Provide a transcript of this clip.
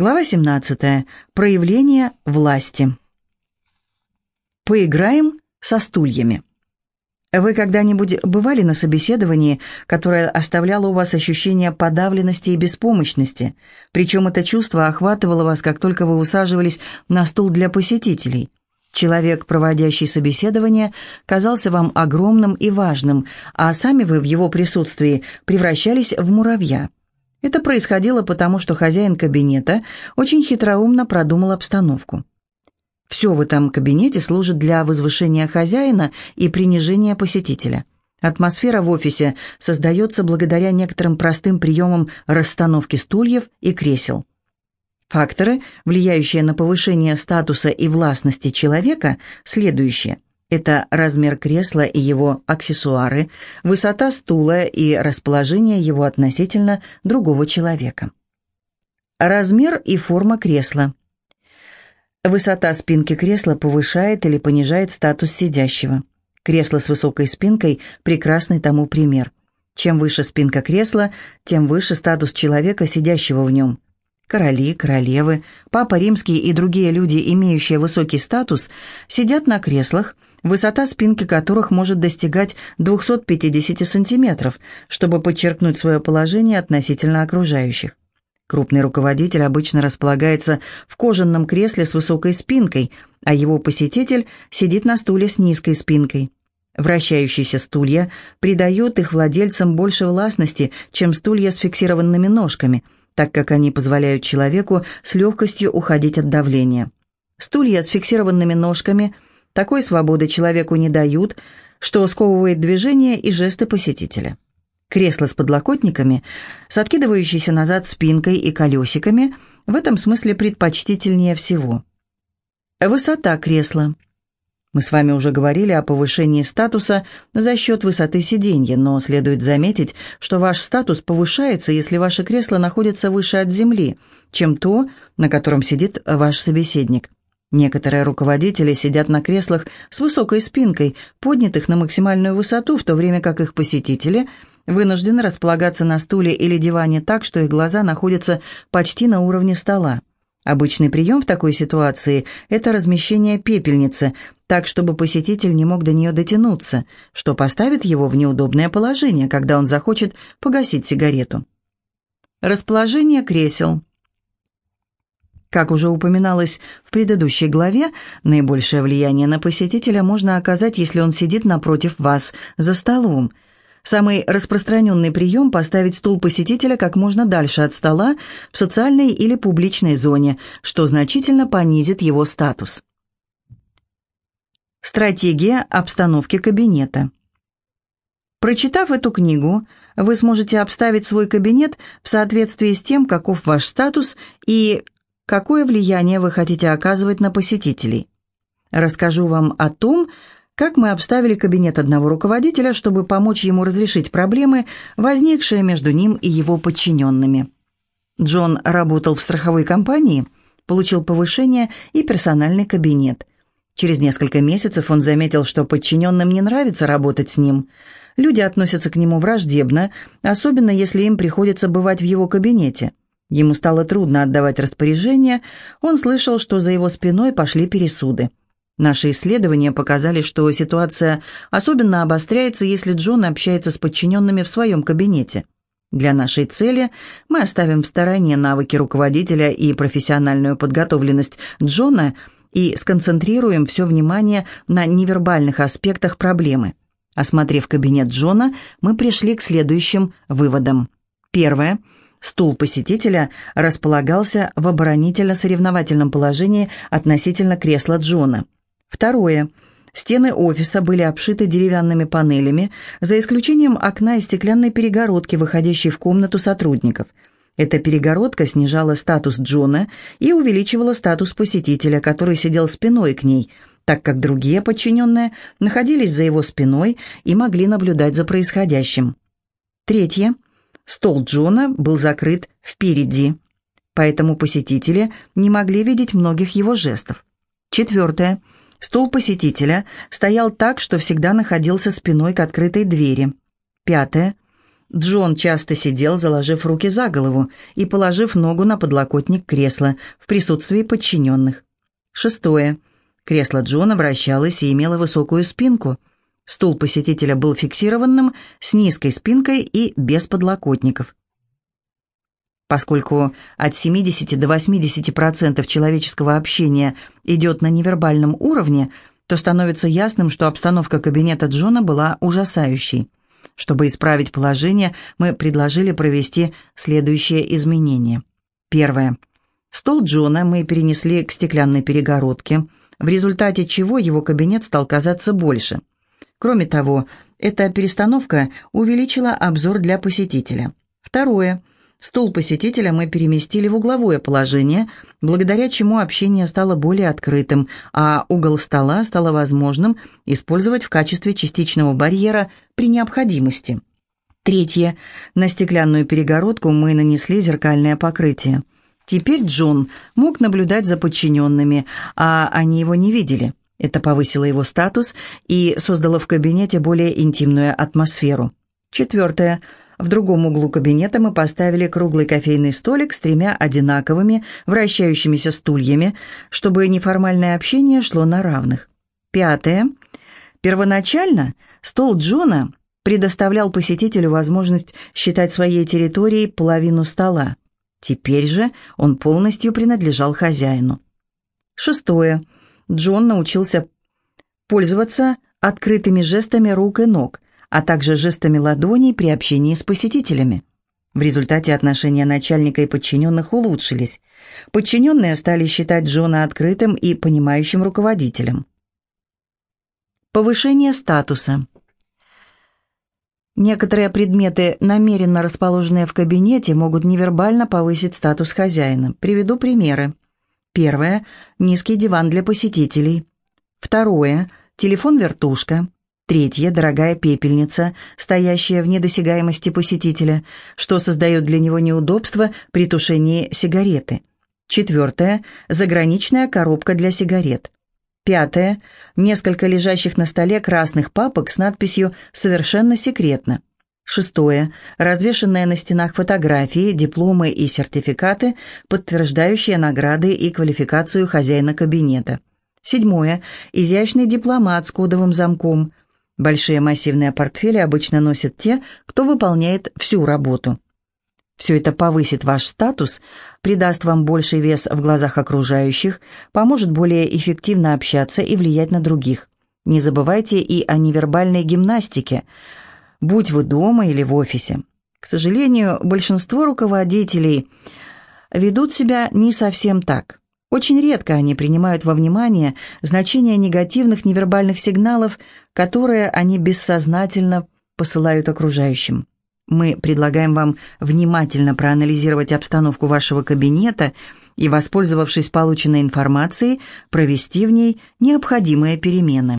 Глава 17. Проявление власти. Поиграем со стульями. Вы когда-нибудь бывали на собеседовании, которое оставляло у вас ощущение подавленности и беспомощности, причем это чувство охватывало вас, как только вы усаживались на стул для посетителей? Человек, проводящий собеседование, казался вам огромным и важным, а сами вы в его присутствии превращались в муравья – это происходило потому, что хозяин кабинета очень хитроумно продумал обстановку. Все в этом кабинете служит для возвышения хозяина и принижения посетителя. Атмосфера в офисе создается благодаря некоторым простым приемам расстановки стульев и кресел. Факторы, влияющие на повышение статуса и властности человека, следующие – это размер кресла и его аксессуары, высота стула и расположение его относительно другого человека. Размер и форма кресла. Высота спинки кресла повышает или понижает статус сидящего. Кресло с высокой спинкой – прекрасный тому пример. Чем выше спинка кресла, тем выше статус человека, сидящего в нем. Короли, королевы, папа римский и другие люди, имеющие высокий статус, сидят на креслах – высота спинки которых может достигать 250 сантиметров, чтобы подчеркнуть свое положение относительно окружающих. Крупный руководитель обычно располагается в кожаном кресле с высокой спинкой, а его посетитель сидит на стуле с низкой спинкой. Вращающиеся стулья придают их владельцам больше властности, чем стулья с фиксированными ножками, так как они позволяют человеку с легкостью уходить от давления. Стулья с фиксированными ножками – такой свободы человеку не дают, что сковывает движение и жесты посетителя. Кресло с подлокотниками, с откидывающейся назад спинкой и колесиками, в этом смысле предпочтительнее всего. Высота кресла. Мы с вами уже говорили о повышении статуса за счет высоты сиденья, но следует заметить, что ваш статус повышается, если ваше кресло находится выше от земли, чем то, на котором сидит ваш собеседник. Некоторые руководители сидят на креслах с высокой спинкой, поднятых на максимальную высоту, в то время как их посетители вынуждены располагаться на стуле или диване так, что их глаза находятся почти на уровне стола. Обычный прием в такой ситуации – это размещение пепельницы, так, чтобы посетитель не мог до нее дотянуться, что поставит его в неудобное положение, когда он захочет погасить сигарету. Расположение кресел – как уже упоминалось в предыдущей главе, наибольшее влияние на посетителя можно оказать, если он сидит напротив вас за столом. Самый распространенный прием – поставить стул посетителя как можно дальше от стола в социальной или публичной зоне, что значительно понизит его статус. Стратегия обстановки кабинета. Прочитав эту книгу, вы сможете обставить свой кабинет в соответствии с тем, каков ваш статус и какое влияние вы хотите оказывать на посетителей. Расскажу вам о том, как мы обставили кабинет одного руководителя, чтобы помочь ему разрешить проблемы, возникшие между ним и его подчиненными. Джон работал в страховой компании, получил повышение и персональный кабинет. Через несколько месяцев он заметил, что подчиненным не нравится работать с ним. Люди относятся к нему враждебно, особенно если им приходится бывать в его кабинете. Ему стало трудно отдавать распоряжения, он слышал, что за его спиной пошли пересуды. Наши исследования показали, что ситуация особенно обостряется, если Джон общается с подчиненными в своем кабинете. Для нашей цели мы оставим в стороне навыки руководителя и профессиональную подготовленность Джона и сконцентрируем все внимание на невербальных аспектах проблемы. Осмотрев кабинет Джона, мы пришли к следующим выводам. Первое – Стул посетителя располагался в оборонительно-соревновательном положении относительно кресла Джона. Второе. Стены офиса были обшиты деревянными панелями, за исключением окна и стеклянной перегородки, выходящей в комнату сотрудников. Эта перегородка снижала статус Джона и увеличивала статус посетителя, который сидел спиной к ней, так как другие подчиненные находились за его спиной и могли наблюдать за происходящим. Третье. Стол Джона был закрыт впереди, поэтому посетители не могли видеть многих его жестов. Четвертое. Стол посетителя стоял так, что всегда находился спиной к открытой двери. Пятое. Джон часто сидел, заложив руки за голову и положив ногу на подлокотник кресла в присутствии подчиненных. Шестое. Кресло Джона вращалось и имело высокую спинку. Стул посетителя был фиксированным, с низкой спинкой и без подлокотников. Поскольку от 70 до 80% человеческого общения идет на невербальном уровне, то становится ясным, что обстановка кабинета Джона была ужасающей. Чтобы исправить положение, мы предложили провести следующие изменения. Первое. Стол Джона мы перенесли к стеклянной перегородке, в результате чего его кабинет стал казаться больше. Кроме того, эта перестановка увеличила обзор для посетителя. Второе. Стул посетителя мы переместили в угловое положение, благодаря чему общение стало более открытым, а угол стола стало возможным использовать в качестве частичного барьера при необходимости. Третье. На стеклянную перегородку мы нанесли зеркальное покрытие. Теперь Джон мог наблюдать за подчиненными, а они его не видели. Это повысило его статус и создало в кабинете более интимную атмосферу. Четвертое. В другом углу кабинета мы поставили круглый кофейный столик с тремя одинаковыми вращающимися стульями, чтобы неформальное общение шло на равных. Пятое. Первоначально стол Джона предоставлял посетителю возможность считать своей территорией половину стола. Теперь же он полностью принадлежал хозяину. Шестое. Джон научился пользоваться открытыми жестами рук и ног, а также жестами ладоней при общении с посетителями. В результате отношения начальника и подчиненных улучшились. Подчиненные стали считать Джона открытым и понимающим руководителем. Повышение статуса. Некоторые предметы, намеренно расположенные в кабинете, могут невербально повысить статус хозяина. Приведу примеры. Первое – низкий диван для посетителей. Второе – телефон-вертушка. Третье – дорогая пепельница, стоящая в недосягаемости посетителя, что создает для него неудобства при тушении сигареты. Четвертое – заграничная коробка для сигарет. Пятое – несколько лежащих на столе красных папок с надписью «Совершенно секретно». Шестое – развешенные на стенах фотографии, дипломы и сертификаты, подтверждающие награды и квалификацию хозяина кабинета. Седьмое – изящный дипломат с кодовым замком. Большие массивные портфели обычно носят те, кто выполняет всю работу. Все это повысит ваш статус, придаст вам больший вес в глазах окружающих, поможет более эффективно общаться и влиять на других. Не забывайте и о невербальной гимнастике, будь вы дома или в офисе. К сожалению, большинство руководителей ведут себя не совсем так. Очень редко они принимают во внимание значение негативных невербальных сигналов, которые они бессознательно посылают окружающим. Мы предлагаем вам внимательно проанализировать обстановку вашего кабинета и, воспользовавшись полученной информацией, провести в ней необходимые перемены.